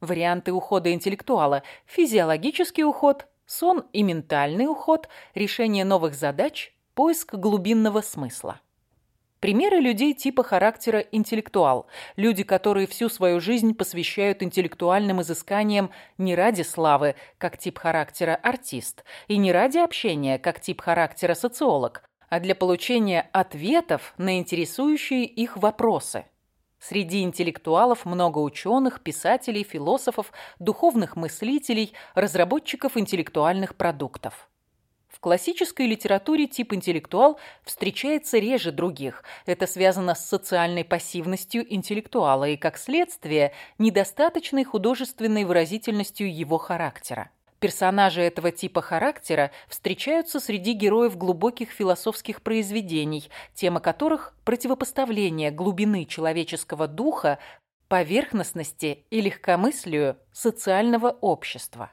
Варианты ухода интеллектуала – физиологический уход, сон и ментальный уход, решение новых задач, поиск глубинного смысла. Примеры людей типа характера интеллектуал. Люди, которые всю свою жизнь посвящают интеллектуальным изысканиям не ради славы, как тип характера артист, и не ради общения, как тип характера социолог, а для получения ответов на интересующие их вопросы. Среди интеллектуалов много ученых, писателей, философов, духовных мыслителей, разработчиков интеллектуальных продуктов. Классической литературе тип интеллектуал встречается реже других. Это связано с социальной пассивностью интеллектуала и, как следствие, недостаточной художественной выразительностью его характера. Персонажи этого типа характера встречаются среди героев глубоких философских произведений, тема которых – противопоставление глубины человеческого духа поверхностности и легкомыслию социального общества.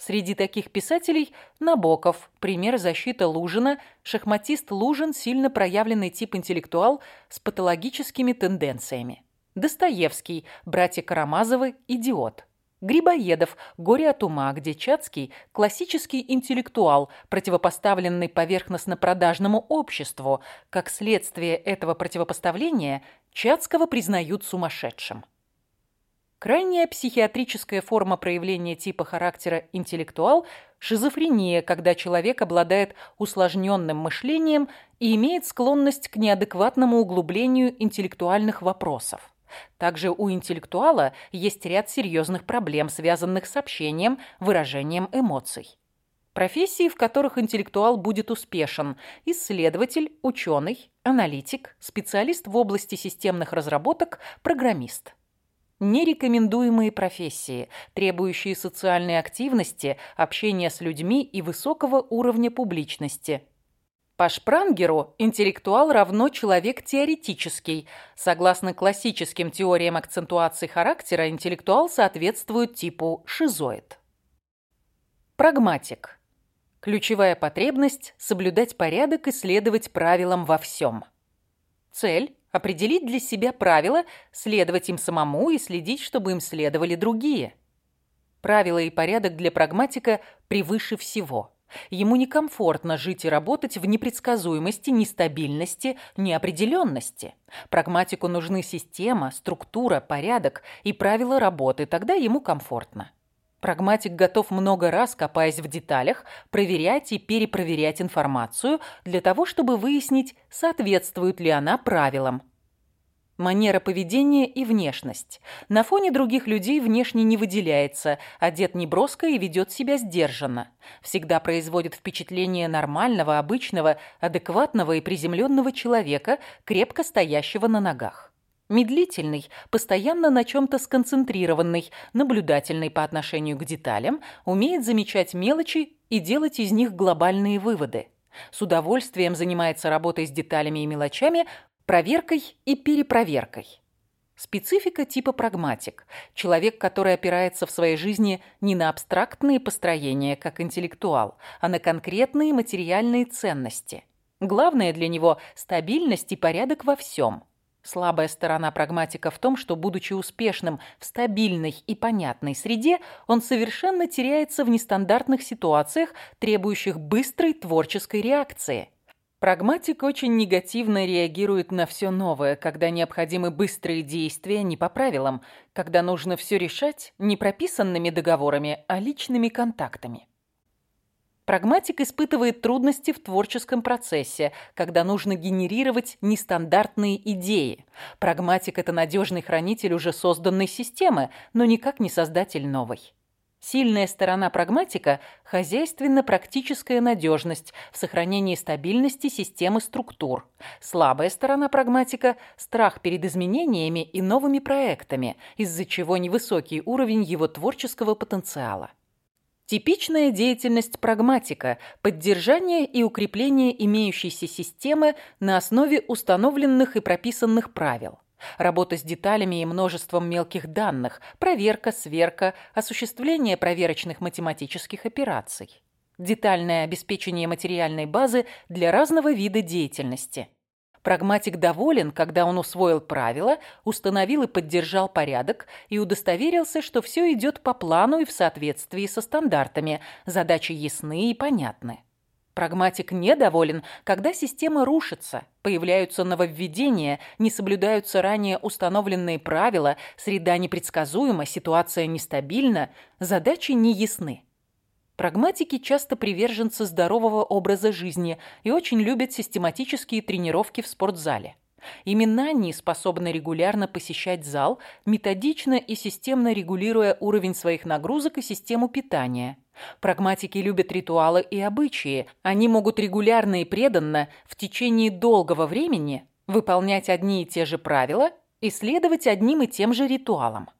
Среди таких писателей Набоков, пример защита Лужина, шахматист Лужин – сильно проявленный тип интеллектуал с патологическими тенденциями. Достоевский, братья Карамазовы – идиот. Грибоедов «Горе от ума», где Чацкий – классический интеллектуал, противопоставленный поверхностно-продажному обществу. Как следствие этого противопоставления Чацкого признают сумасшедшим. Крайняя психиатрическая форма проявления типа характера интеллектуал – шизофрения, когда человек обладает усложненным мышлением и имеет склонность к неадекватному углублению интеллектуальных вопросов. Также у интеллектуала есть ряд серьезных проблем, связанных с общением, выражением эмоций. Профессии, в которых интеллектуал будет успешен – исследователь, ученый, аналитик, специалист в области системных разработок, программист – Нерекомендуемые профессии, требующие социальной активности, общения с людьми и высокого уровня публичности. По Шпрангеру интеллектуал равно человек теоретический. Согласно классическим теориям акцентуации характера, интеллектуал соответствует типу шизоид. Прагматик. Ключевая потребность – соблюдать порядок и следовать правилам во всем. Цель Определить для себя правила, следовать им самому и следить, чтобы им следовали другие. Правила и порядок для прагматика превыше всего. Ему некомфортно жить и работать в непредсказуемости, нестабильности, неопределенности. Прагматику нужны система, структура, порядок и правила работы, тогда ему комфортно. Прагматик готов много раз, копаясь в деталях, проверять и перепроверять информацию для того, чтобы выяснить, соответствует ли она правилам. Манера поведения и внешность. На фоне других людей внешне не выделяется, одет неброско и ведет себя сдержанно. Всегда производит впечатление нормального, обычного, адекватного и приземленного человека, крепко стоящего на ногах. Медлительный, постоянно на чем-то сконцентрированный, наблюдательный по отношению к деталям, умеет замечать мелочи и делать из них глобальные выводы. С удовольствием занимается работой с деталями и мелочами, проверкой и перепроверкой. Специфика типа прагматик. Человек, который опирается в своей жизни не на абстрактные построения, как интеллектуал, а на конкретные материальные ценности. Главное для него – стабильность и порядок во всем – Слабая сторона прагматика в том, что, будучи успешным в стабильной и понятной среде, он совершенно теряется в нестандартных ситуациях, требующих быстрой творческой реакции. Прагматик очень негативно реагирует на все новое, когда необходимы быстрые действия не по правилам, когда нужно все решать не прописанными договорами, а личными контактами. Прагматик испытывает трудности в творческом процессе, когда нужно генерировать нестандартные идеи. Прагматик – это надежный хранитель уже созданной системы, но никак не создатель новой. Сильная сторона прагматика – хозяйственно-практическая надежность в сохранении стабильности системы структур. Слабая сторона прагматика – страх перед изменениями и новыми проектами, из-за чего невысокий уровень его творческого потенциала. Типичная деятельность прагматика – поддержание и укрепление имеющейся системы на основе установленных и прописанных правил. Работа с деталями и множеством мелких данных, проверка, сверка, осуществление проверочных математических операций. Детальное обеспечение материальной базы для разного вида деятельности. Прагматик доволен, когда он усвоил правила, установил и поддержал порядок и удостоверился, что все идет по плану и в соответствии со стандартами, задачи ясны и понятны. Прагматик недоволен, когда система рушится, появляются нововведения, не соблюдаются ранее установленные правила, среда непредсказуема, ситуация нестабильна, задачи не ясны. Прагматики часто приверженцы здорового образа жизни и очень любят систематические тренировки в спортзале. Именно они способны регулярно посещать зал, методично и системно регулируя уровень своих нагрузок и систему питания. Прагматики любят ритуалы и обычаи. Они могут регулярно и преданно в течение долгого времени выполнять одни и те же правила и следовать одним и тем же ритуалам.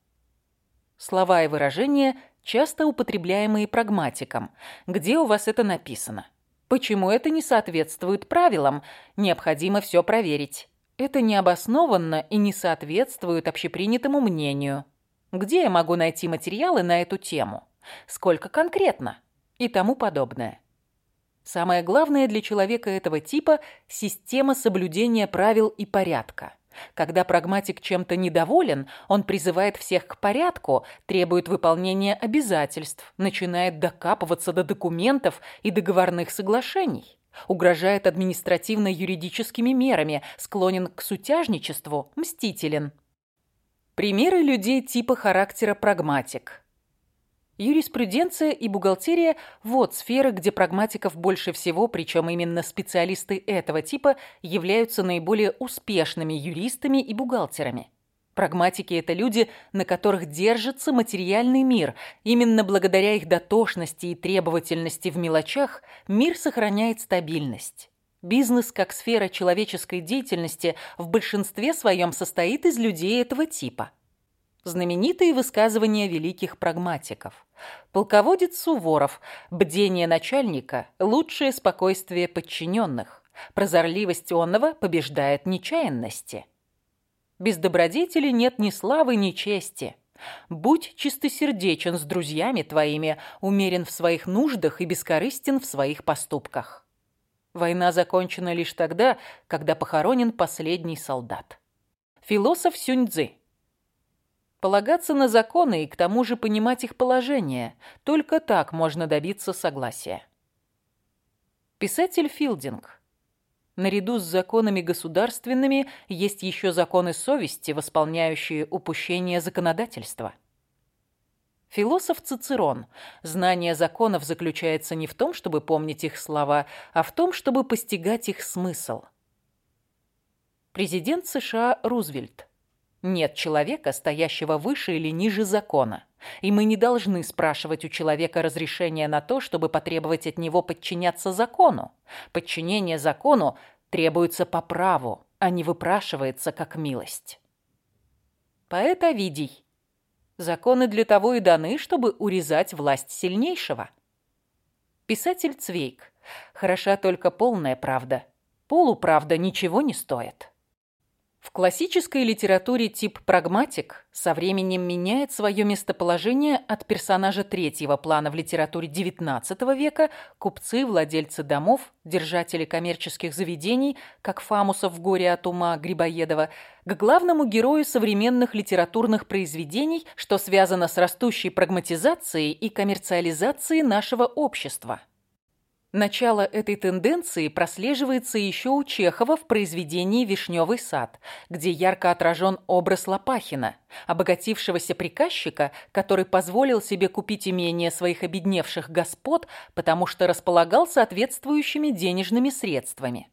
Слова и выражения – часто употребляемые прагматиком. Где у вас это написано? Почему это не соответствует правилам? Необходимо все проверить. Это необоснованно и не соответствует общепринятому мнению. Где я могу найти материалы на эту тему? Сколько конкретно? И тому подобное. Самое главное для человека этого типа – система соблюдения правил и порядка. Когда прагматик чем-то недоволен, он призывает всех к порядку, требует выполнения обязательств, начинает докапываться до документов и договорных соглашений, угрожает административно-юридическими мерами, склонен к сутяжничеству, мстителен. Примеры людей типа характера прагматик. Юриспруденция и бухгалтерия – вот сферы, где прагматиков больше всего, причем именно специалисты этого типа являются наиболее успешными юристами и бухгалтерами. Прагматики – это люди, на которых держится материальный мир. Именно благодаря их дотошности и требовательности в мелочах мир сохраняет стабильность. Бизнес как сфера человеческой деятельности в большинстве своем состоит из людей этого типа – Знаменитые высказывания великих прагматиков. Полководец Суворов. Бдение начальника – лучшее спокойствие подчиненных. Прозорливость онного побеждает нечаянности. Без добродетели нет ни славы, ни чести. Будь чистосердечен с друзьями твоими, умерен в своих нуждах и бескорыстен в своих поступках. Война закончена лишь тогда, когда похоронен последний солдат. Философ Сюньцзы. Полагаться на законы и к тому же понимать их положение. Только так можно добиться согласия. Писатель Филдинг. Наряду с законами государственными есть еще законы совести, восполняющие упущения законодательства. Философ Цицерон. Знание законов заключается не в том, чтобы помнить их слова, а в том, чтобы постигать их смысл. Президент США Рузвельт. Нет человека, стоящего выше или ниже закона. И мы не должны спрашивать у человека разрешения на то, чтобы потребовать от него подчиняться закону. Подчинение закону требуется по праву, а не выпрашивается как милость. Поэт Овидий. Законы для того и даны, чтобы урезать власть сильнейшего. Писатель Цвейк. Хороша только полная правда. Полуправда ничего не стоит. В классической литературе тип прагматик со временем меняет свое местоположение от персонажа третьего плана в литературе XIX века купцы, владельцы домов, держатели коммерческих заведений, как Фамусов в «Горе от ума» Грибоедова, к главному герою современных литературных произведений, что связано с растущей прагматизацией и коммерциализацией нашего общества – Начало этой тенденции прослеживается еще у Чехова в произведении «Вишневый сад», где ярко отражен образ Лопахина, обогатившегося приказчика, который позволил себе купить имение своих обедневших господ, потому что располагал соответствующими денежными средствами.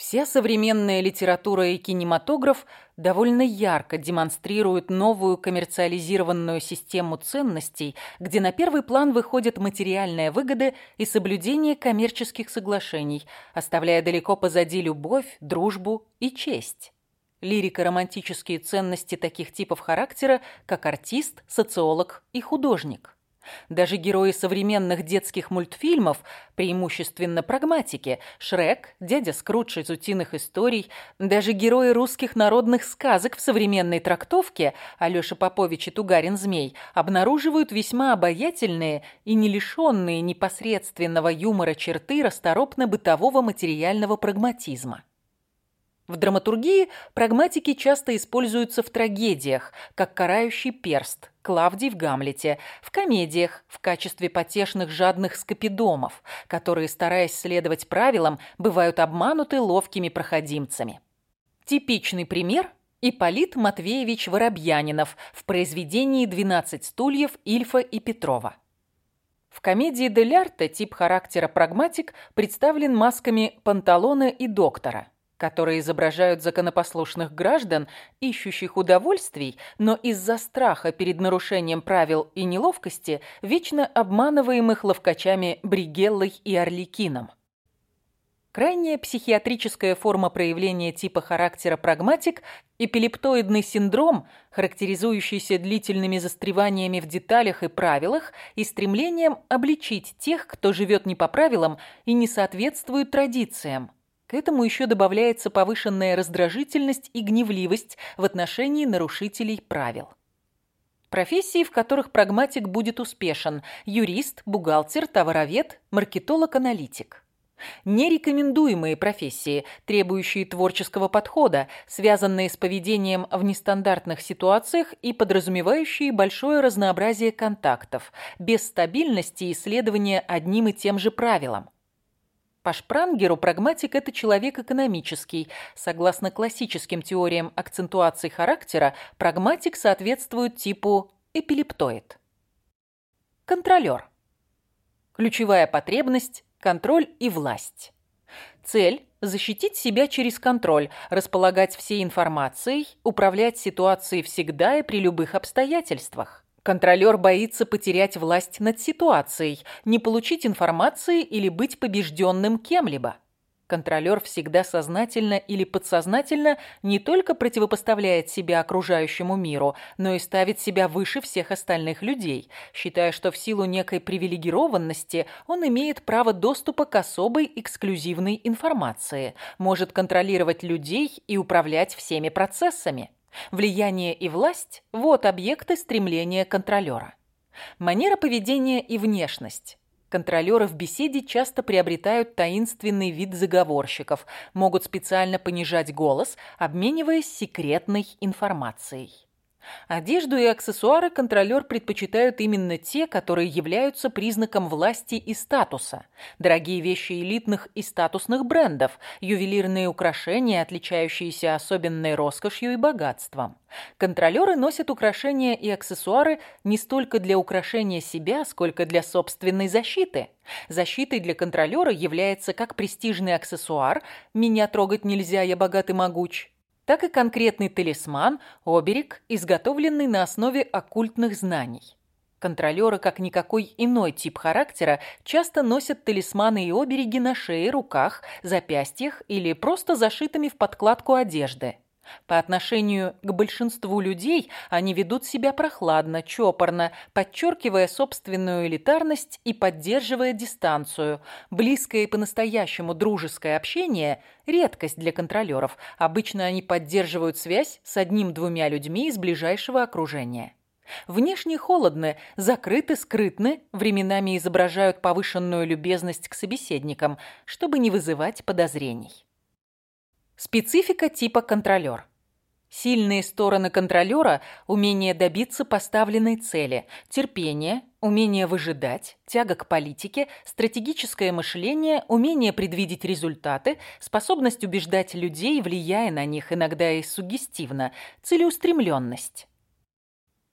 Вся современная литература и кинематограф довольно ярко демонстрируют новую коммерциализированную систему ценностей, где на первый план выходят материальная выгода и соблюдение коммерческих соглашений, оставляя далеко позади любовь, дружбу и честь. Лирико-романтические ценности таких типов характера, как артист, социолог и художник – Даже герои современных детских мультфильмов, преимущественно прагматики, Шрек, дядя Скрудж из «Утиных историй», даже герои русских народных сказок в современной трактовке, Алёша Попович и Тугарин Змей, обнаруживают весьма обаятельные и не лишенные непосредственного юмора черты расторопно-бытового материального прагматизма. В драматургии прагматики часто используются в трагедиях, как карающий перст, Клавдий в «Гамлете», в комедиях в качестве потешных жадных скопидомов, которые, стараясь следовать правилам, бывают обмануты ловкими проходимцами. Типичный пример – Ипполит Матвеевич Воробьянинов в произведении «12 стульев» Ильфа и Петрова. В комедии «Дель Арте» тип характера прагматик представлен масками Панталона и Доктора – которые изображают законопослушных граждан, ищущих удовольствий, но из-за страха перед нарушением правил и неловкости, вечно обманываемых ловкачами Бригеллой и Орликином. Крайняя психиатрическая форма проявления типа характера прагматик – эпилептоидный синдром, характеризующийся длительными застреваниями в деталях и правилах и стремлением обличить тех, кто живет не по правилам и не соответствует традициям – к этому еще добавляется повышенная раздражительность и гневливость в отношении нарушителей правил. Профессии, в которых прагматик будет успешен – юрист, бухгалтер, товаровед, маркетолог-аналитик. Нерекомендуемые профессии, требующие творческого подхода, связанные с поведением в нестандартных ситуациях и подразумевающие большое разнообразие контактов, без стабильности и следования одним и тем же правилам. По Шпрангеру прагматик – это человек экономический. Согласно классическим теориям акцентуации характера, прагматик соответствует типу эпилептоид. Контролер. Ключевая потребность – контроль и власть. Цель – защитить себя через контроль, располагать всей информацией, управлять ситуацией всегда и при любых обстоятельствах. Контролер боится потерять власть над ситуацией, не получить информации или быть побежденным кем-либо. Контролер всегда сознательно или подсознательно не только противопоставляет себя окружающему миру, но и ставит себя выше всех остальных людей, считая, что в силу некой привилегированности он имеет право доступа к особой эксклюзивной информации, может контролировать людей и управлять всеми процессами. Влияние и власть – вот объекты стремления контролера. Манера поведения и внешность. Контролеры в беседе часто приобретают таинственный вид заговорщиков, могут специально понижать голос, обмениваясь секретной информацией. Одежду и аксессуары контролер предпочитают именно те, которые являются признаком власти и статуса. Дорогие вещи элитных и статусных брендов, ювелирные украшения, отличающиеся особенной роскошью и богатством. Контролеры носят украшения и аксессуары не столько для украшения себя, сколько для собственной защиты. Защитой для контролера является как престижный аксессуар «меня трогать нельзя, я богат и могуч», так и конкретный талисман, оберег, изготовленный на основе оккультных знаний. Контролеры, как никакой иной тип характера, часто носят талисманы и обереги на шее, руках, запястьях или просто зашитыми в подкладку одежды. По отношению к большинству людей они ведут себя прохладно, чопорно, подчеркивая собственную элитарность и поддерживая дистанцию. Близкое и по-настоящему дружеское общение – редкость для контролеров. Обычно они поддерживают связь с одним-двумя людьми из ближайшего окружения. Внешне холодны, закрыты, скрытны, временами изображают повышенную любезность к собеседникам, чтобы не вызывать подозрений. Специфика типа контролер. Сильные стороны контролера – умение добиться поставленной цели, терпение, умение выжидать, тяга к политике, стратегическое мышление, умение предвидеть результаты, способность убеждать людей, влияя на них иногда и сугестивно, целеустремленность.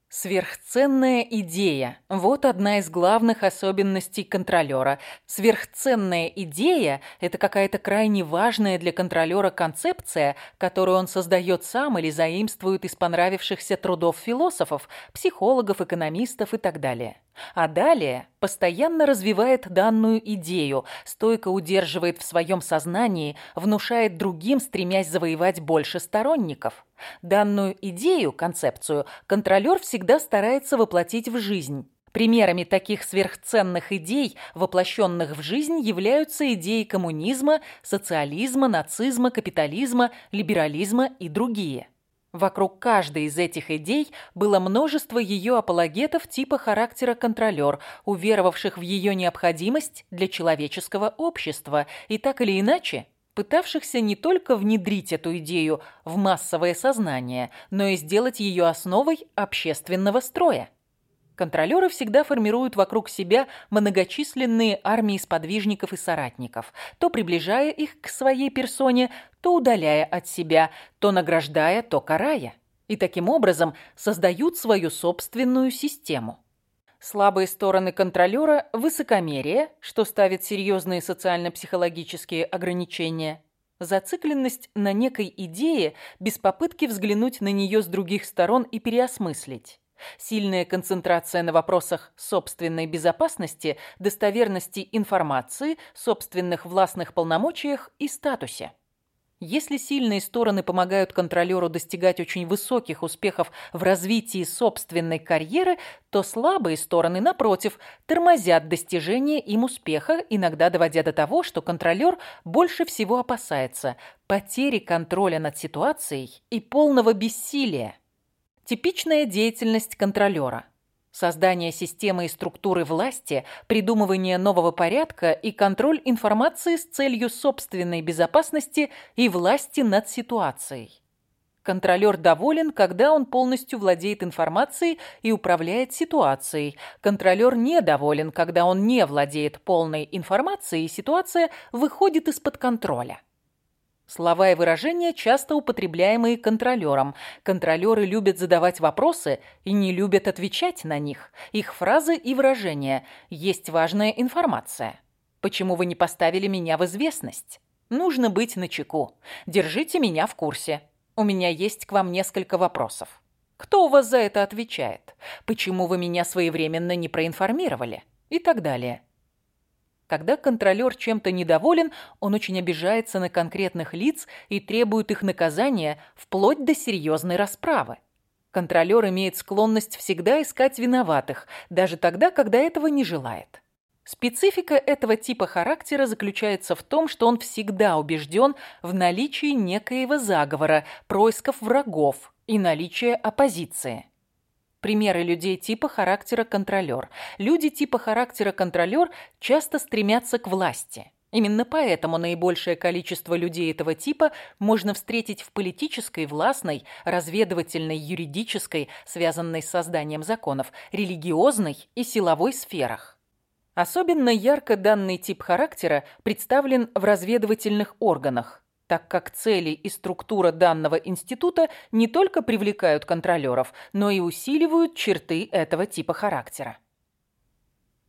Сверхценная идея – вот одна из главных особенностей контролера. Сверхценная идея – это какая-то крайне важная для контролера концепция, которую он создает сам или заимствует из понравившихся трудов философов, психологов, экономистов и так далее. А далее постоянно развивает данную идею, стойко удерживает в своем сознании, внушает другим, стремясь завоевать больше сторонников. Данную идею, концепцию, контролер всегда старается воплотить в жизнь. Примерами таких сверхценных идей, воплощенных в жизнь, являются идеи коммунизма, социализма, нацизма, капитализма, либерализма и другие. Вокруг каждой из этих идей было множество ее апологетов типа характера контролер, уверовавших в ее необходимость для человеческого общества и так или иначе пытавшихся не только внедрить эту идею в массовое сознание, но и сделать ее основой общественного строя. Контролеры всегда формируют вокруг себя многочисленные армии сподвижников и соратников, то приближая их к своей персоне, то удаляя от себя, то награждая, то карая. И таким образом создают свою собственную систему. Слабые стороны контролера – высокомерие, что ставит серьезные социально-психологические ограничения, зацикленность на некой идее без попытки взглянуть на нее с других сторон и переосмыслить. Сильная концентрация на вопросах собственной безопасности, достоверности информации, собственных властных полномочиях и статусе. Если сильные стороны помогают контролеру достигать очень высоких успехов в развитии собственной карьеры, то слабые стороны, напротив, тормозят достижение им успеха, иногда доводя до того, что контролер больше всего опасается потери контроля над ситуацией и полного бессилия. Типичная деятельность контролера. Создание системы и структуры власти, придумывание нового порядка и контроль информации с целью собственной безопасности и власти над ситуацией. Контролер доволен, когда он полностью владеет информацией и управляет ситуацией. Контролер недоволен, когда он не владеет полной информацией и ситуация выходит из-под контроля. Слова и выражения, часто употребляемые контролером. Контролеры любят задавать вопросы и не любят отвечать на них. Их фразы и выражения. Есть важная информация. Почему вы не поставили меня в известность? Нужно быть начеку. Держите меня в курсе. У меня есть к вам несколько вопросов. Кто у вас за это отвечает? Почему вы меня своевременно не проинформировали? И так далее. Когда контролер чем-то недоволен, он очень обижается на конкретных лиц и требует их наказания вплоть до серьезной расправы. Контролер имеет склонность всегда искать виноватых, даже тогда, когда этого не желает. Специфика этого типа характера заключается в том, что он всегда убежден в наличии некоего заговора, происков врагов и наличия оппозиции. Примеры людей типа характера контролер. Люди типа характера контролер часто стремятся к власти. Именно поэтому наибольшее количество людей этого типа можно встретить в политической, властной, разведывательной, юридической, связанной с созданием законов, религиозной и силовой сферах. Особенно ярко данный тип характера представлен в разведывательных органах, так как цели и структура данного института не только привлекают контролеров, но и усиливают черты этого типа характера.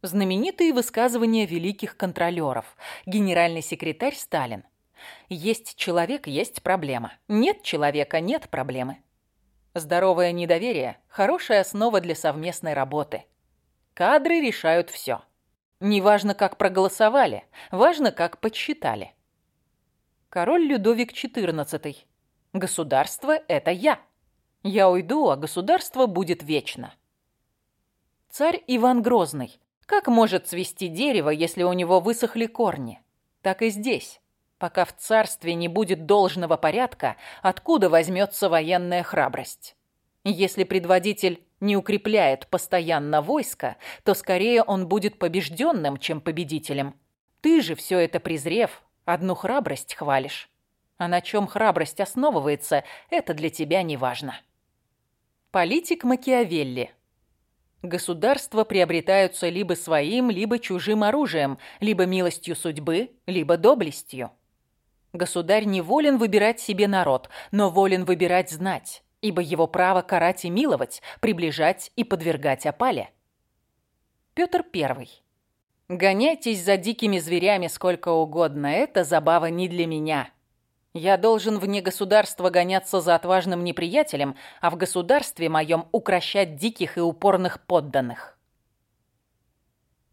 Знаменитые высказывания великих контролеров. Генеральный секретарь Сталин. Есть человек – есть проблема. Нет человека – нет проблемы. Здоровое недоверие – хорошая основа для совместной работы. Кадры решают все. Не важно, как проголосовали, важно, как подсчитали. Король Людовик XIV. Государство – это я. Я уйду, а государство будет вечно. Царь Иван Грозный. Как может цвести дерево, если у него высохли корни? Так и здесь. Пока в царстве не будет должного порядка, откуда возьмется военная храбрость? Если предводитель не укрепляет постоянно войско, то скорее он будет побежденным, чем победителем. Ты же, все это презрев, Одну храбрость хвалишь. А на чем храбрость основывается, это для тебя не важно. Политик Макиавелли. Государства приобретаются либо своим, либо чужим оружием, либо милостью судьбы, либо доблестью. Государь не волен выбирать себе народ, но волен выбирать знать, ибо его право карать и миловать, приближать и подвергать опале. Петр Первый. Гоняйтесь за дикими зверями сколько угодно, это забава не для меня. Я должен вне государства гоняться за отважным неприятелем, а в государстве моем укращать диких и упорных подданных.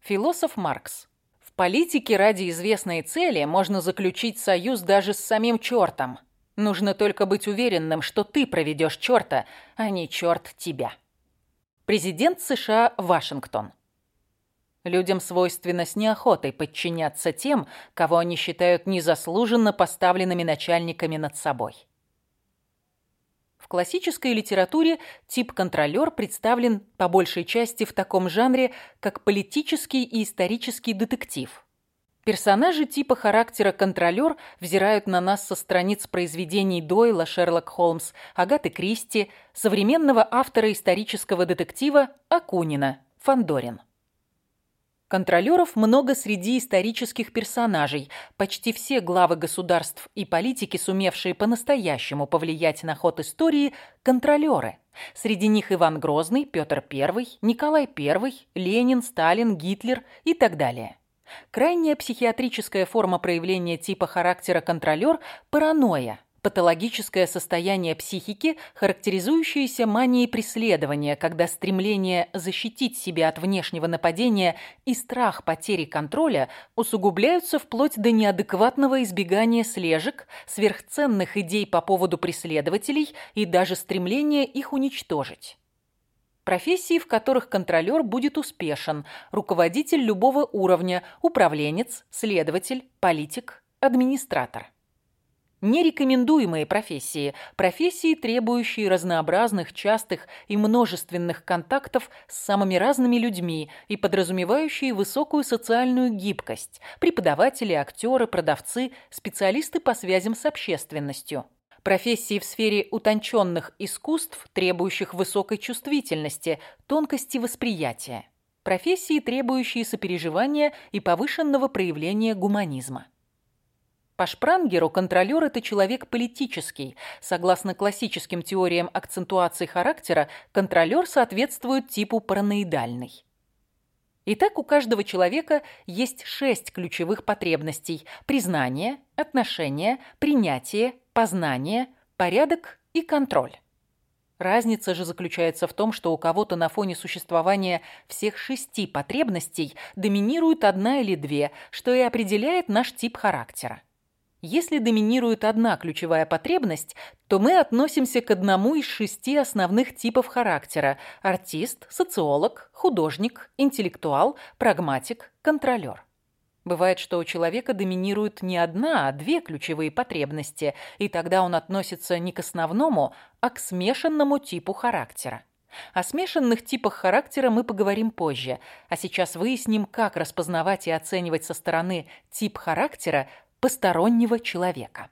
Философ Маркс. В политике ради известной цели можно заключить союз даже с самим чертом. Нужно только быть уверенным, что ты проведешь черта, а не черт тебя. Президент США Вашингтон. Людям свойственно с неохотой подчиняться тем, кого они считают незаслуженно поставленными начальниками над собой. В классической литературе тип контролер представлен по большей части в таком жанре, как политический и исторический детектив. Персонажи типа характера контролер взирают на нас со страниц произведений Дойла, Шерлок Холмс, Агаты Кристи, современного автора исторического детектива Акунина, Фандорин. Контролеров много среди исторических персонажей. Почти все главы государств и политики, сумевшие по-настоящему повлиять на ход истории, контролеры. Среди них Иван Грозный, Петр I, Николай I, Ленин, Сталин, Гитлер и так далее. Крайняя психиатрическая форма проявления типа характера контролер – паранойя – патологическое состояние психики, характеризующееся манией преследования, когда стремление защитить себя от внешнего нападения и страх потери контроля усугубляются вплоть до неадекватного избегания слежек, сверхценных идей по поводу преследователей и даже стремления их уничтожить. Профессии, в которых контролер будет успешен, руководитель любого уровня, управленец, следователь, политик, администратор. Нерекомендуемые профессии – профессии, требующие разнообразных, частых и множественных контактов с самыми разными людьми и подразумевающие высокую социальную гибкость – преподаватели, актеры, продавцы, специалисты по связям с общественностью. Профессии в сфере утонченных искусств, требующих высокой чувствительности, тонкости восприятия. Профессии, требующие сопереживания и повышенного проявления гуманизма. По Шпрангеру контролер – это человек политический. Согласно классическим теориям акцентуации характера, контролер соответствует типу параноидальный. Итак, у каждого человека есть шесть ключевых потребностей – признание, отношение, принятие, познание, порядок и контроль. Разница же заключается в том, что у кого-то на фоне существования всех шести потребностей доминирует одна или две, что и определяет наш тип характера. Если доминирует одна ключевая потребность, то мы относимся к одному из шести основных типов характера – артист, социолог, художник, интеллектуал, прагматик, контролер. Бывает, что у человека доминирует не одна, а две ключевые потребности, и тогда он относится не к основному, а к смешанному типу характера. О смешанных типах характера мы поговорим позже, а сейчас выясним, как распознавать и оценивать со стороны тип характера постороннего человека.